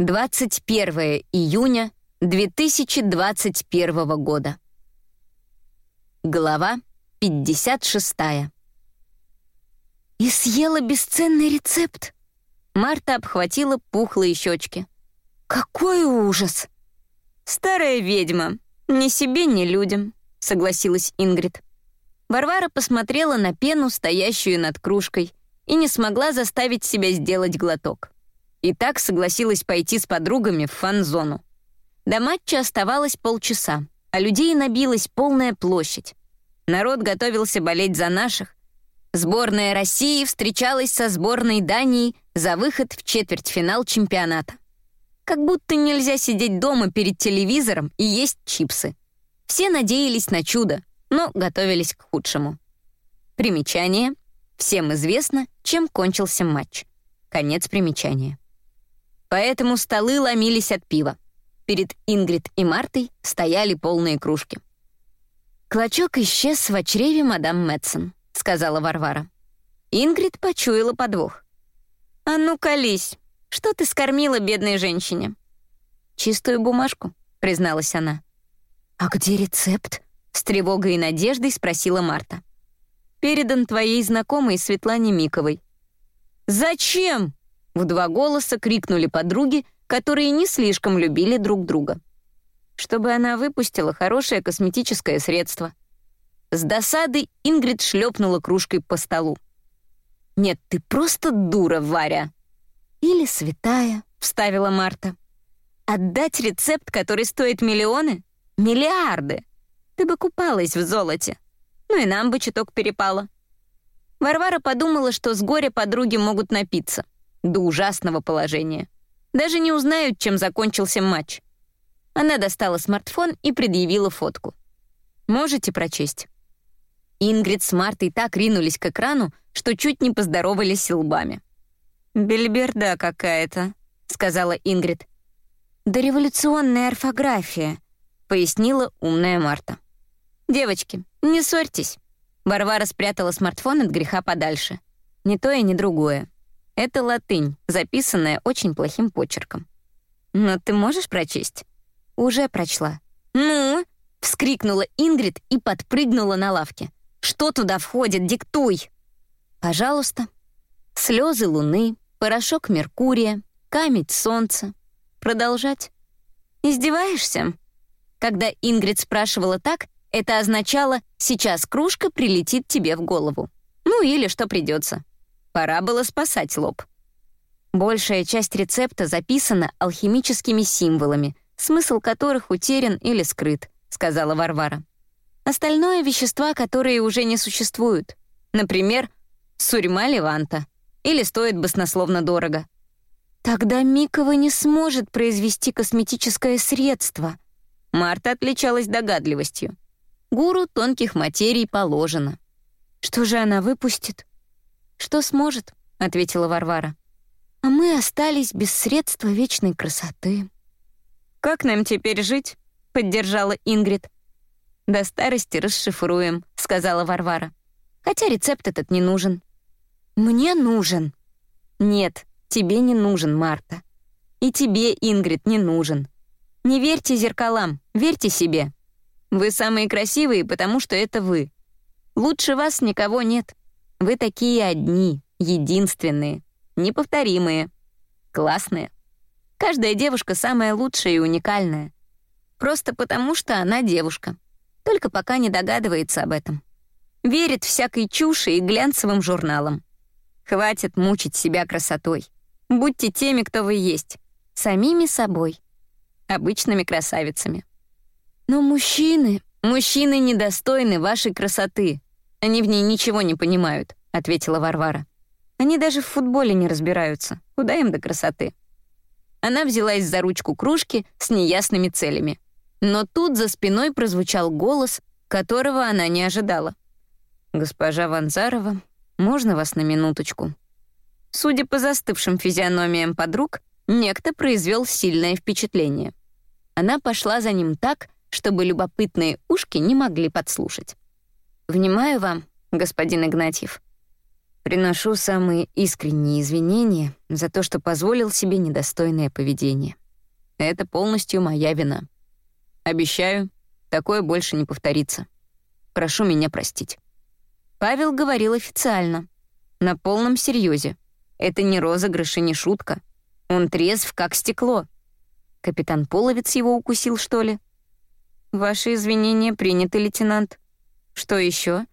21 июня 2021 года. Глава 56. И съела бесценный рецепт. Марта обхватила пухлые щечки. Какой ужас! Старая ведьма. Ни себе, ни людям, согласилась Ингрид. Варвара посмотрела на пену, стоящую над кружкой, и не смогла заставить себя сделать глоток. И так согласилась пойти с подругами в фан-зону. До матча оставалось полчаса, а людей набилась полная площадь. Народ готовился болеть за наших. Сборная России встречалась со сборной Дании за выход в четвертьфинал чемпионата. Как будто нельзя сидеть дома перед телевизором и есть чипсы. Все надеялись на чудо, но готовились к худшему. Примечание. Всем известно, чем кончился матч. Конец примечания. Поэтому столы ломились от пива. Перед Ингрид и Мартой стояли полные кружки. «Клочок исчез в чреве мадам Мэтсон», — сказала Варвара. Ингрид почуяла подвох. «А ну, колись! Что ты скормила бедной женщине?» «Чистую бумажку», — призналась она. «А где рецепт?» — с тревогой и надеждой спросила Марта. «Передан твоей знакомой Светлане Миковой». «Зачем?» В два голоса крикнули подруги, которые не слишком любили друг друга. Чтобы она выпустила хорошее косметическое средство. С досады Ингрид шлепнула кружкой по столу. «Нет, ты просто дура, Варя!» «Или святая», — вставила Марта. «Отдать рецепт, который стоит миллионы? Миллиарды! Ты бы купалась в золоте. Ну и нам бы чуток перепало». Варвара подумала, что с горя подруги могут напиться до ужасного положения. Даже не узнают, чем закончился матч. Она достала смартфон и предъявила фотку. «Можете прочесть?» Ингрид с Мартой так ринулись к экрану, что чуть не поздоровались лбами. «Бельберда какая-то», — сказала Ингрид. «Дореволюционная орфография», — пояснила умная Марта. «Девочки, не ссорьтесь». Варвара спрятала смартфон от греха подальше. Ни то и ни другое. Это латынь, записанная очень плохим почерком. Но ты можешь прочесть? Уже прочла. Ну? Вскрикнула Ингрид и подпрыгнула на лавке. Что туда входит? Диктуй. Пожалуйста. Слезы луны, порошок Меркурия, камень солнца. Продолжать. Издеваешься? Когда Ингрид спрашивала так, это означало «сейчас кружка прилетит тебе в голову». Ну или что придется. Пора было спасать лоб. Большая часть рецепта записана алхимическими символами, смысл которых утерян или скрыт, сказала Варвара. Остальное — вещества, которые уже не существуют. Например, сурьма леванта. Или стоит баснословно дорого. Тогда Микова не сможет произвести косметическое средство. Марта отличалась догадливостью. Гуру тонких материй положено. Что же она выпустит? «Что сможет», — ответила Варвара. «А мы остались без средства вечной красоты». «Как нам теперь жить?» — поддержала Ингрид. «До старости расшифруем», — сказала Варвара. «Хотя рецепт этот не нужен». «Мне нужен». «Нет, тебе не нужен, Марта. И тебе, Ингрид, не нужен. Не верьте зеркалам, верьте себе. Вы самые красивые, потому что это вы. Лучше вас никого нет». Вы такие одни, единственные, неповторимые, классные. Каждая девушка самая лучшая и уникальная. Просто потому, что она девушка. Только пока не догадывается об этом. Верит всякой чуши и глянцевым журналам. Хватит мучить себя красотой. Будьте теми, кто вы есть. Самими собой. Обычными красавицами. Но мужчины... Мужчины недостойны вашей красоты, они в ней ничего не понимают», — ответила Варвара. «Они даже в футболе не разбираются. Куда им до красоты?» Она взялась за ручку кружки с неясными целями. Но тут за спиной прозвучал голос, которого она не ожидала. «Госпожа Ванзарова, можно вас на минуточку?» Судя по застывшим физиономиям подруг, некто произвел сильное впечатление. Она пошла за ним так, чтобы любопытные ушки не могли подслушать. «Внимаю вам, господин Игнатьев». Приношу самые искренние извинения за то, что позволил себе недостойное поведение. Это полностью моя вина. Обещаю, такое больше не повторится. Прошу меня простить». Павел говорил официально, на полном серьезе. Это не розыгрыш и не шутка. Он трезв, как стекло. Капитан Половец его укусил, что ли? «Ваши извинения приняты, лейтенант. Что еще?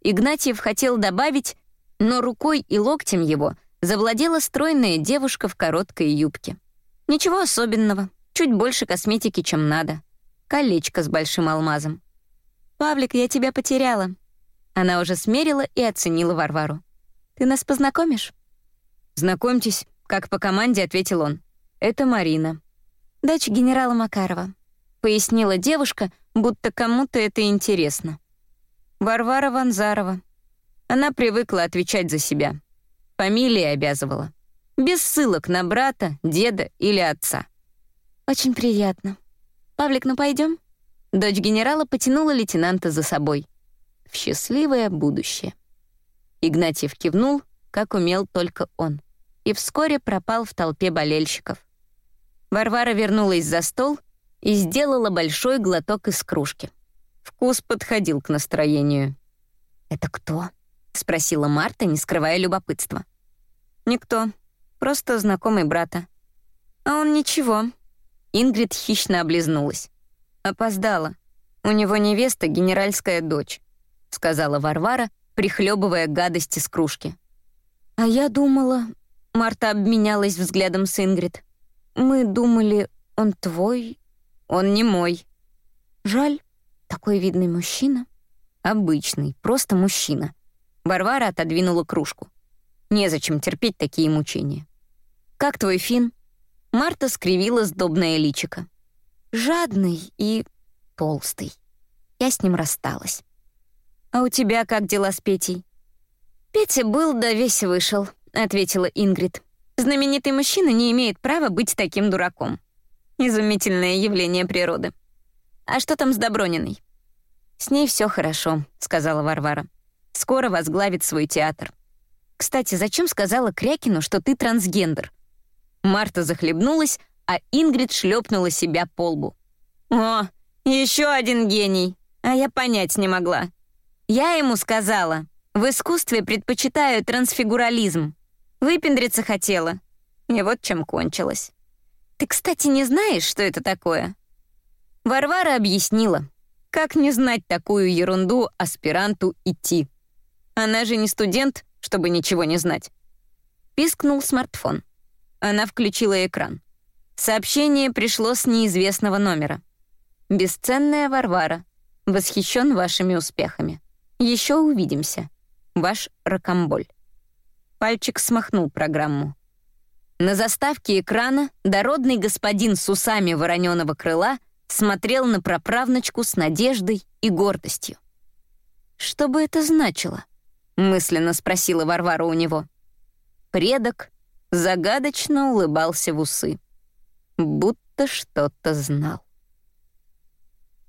Игнатьев хотел добавить, но рукой и локтем его завладела стройная девушка в короткой юбке. Ничего особенного, чуть больше косметики, чем надо. Колечко с большим алмазом. «Павлик, я тебя потеряла». Она уже смерила и оценила Варвару. «Ты нас познакомишь?» «Знакомьтесь», — как по команде ответил он. «Это Марина». «Дочь генерала Макарова», — пояснила девушка, будто кому-то это интересно. «Варвара Ванзарова», она привыкла отвечать за себя. Фамилия обязывала. Без ссылок на брата, деда или отца. «Очень приятно. Павлик, ну пойдем?» Дочь генерала потянула лейтенанта за собой. В счастливое будущее. Игнатьев кивнул, как умел только он, и вскоре пропал в толпе болельщиков. Варвара вернулась за стол и сделала большой глоток из кружки. Вкус подходил к настроению. «Это кто?» — спросила Марта, не скрывая любопытства. «Никто. Просто знакомый брата». «А он ничего». Ингрид хищно облизнулась. «Опоздала. У него невеста — генеральская дочь», — сказала Варвара, прихлебывая гадости с кружки. «А я думала...» — Марта обменялась взглядом с Ингрид. «Мы думали, он твой...» «Он не мой». «Жаль, такой видный мужчина». «Обычный, просто мужчина», Варвара отодвинула кружку. Незачем терпеть такие мучения. «Как твой фин?» Марта скривила сдобное личико. «Жадный и толстый. Я с ним рассталась». «А у тебя как дела с Петей?» «Петя был, да весь вышел», — ответила Ингрид. «Знаменитый мужчина не имеет права быть таким дураком. Изумительное явление природы. А что там с Доброниной?» «С ней все хорошо», — сказала Варвара. Скоро возглавит свой театр. Кстати, зачем сказала Крякину, что ты трансгендер? Марта захлебнулась, а Ингрид шлепнула себя по лбу. «О, еще один гений! А я понять не могла. Я ему сказала, в искусстве предпочитаю трансфигурализм. Выпендриться хотела. И вот чем кончилось. Ты, кстати, не знаешь, что это такое?» Варвара объяснила, как не знать такую ерунду аспиранту идти. Она же не студент, чтобы ничего не знать. Пискнул смартфон. Она включила экран. Сообщение пришло с неизвестного номера. «Бесценная Варвара. Восхищен вашими успехами. Еще увидимся. Ваш Рокомболь». Пальчик смахнул программу. На заставке экрана дородный господин с усами вороненого крыла смотрел на проправночку с надеждой и гордостью. Что бы это значило? — мысленно спросила Варвара у него. Предок загадочно улыбался в усы, будто что-то знал.